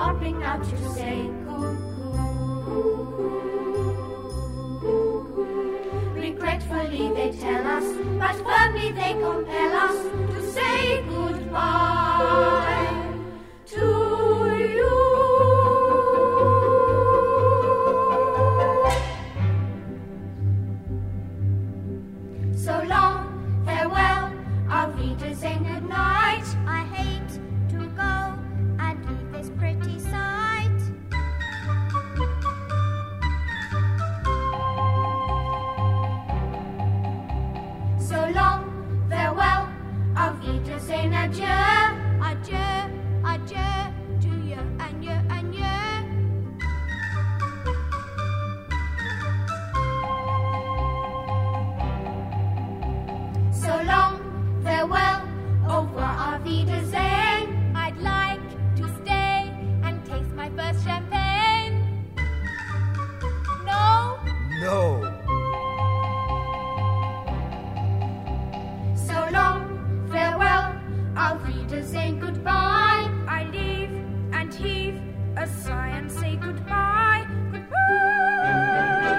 hopping out to say cuckoo. Regretfully they tell us, but firmly they compel us to say goodbye saying goodbye. I leave and heave a sigh and say goodbye. Goodbye.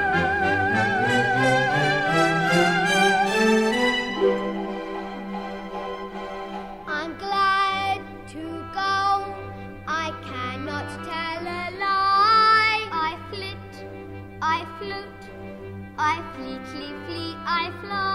I'm glad to go. I cannot tell a lie. I flit, I float, I fleetly flee, I fly.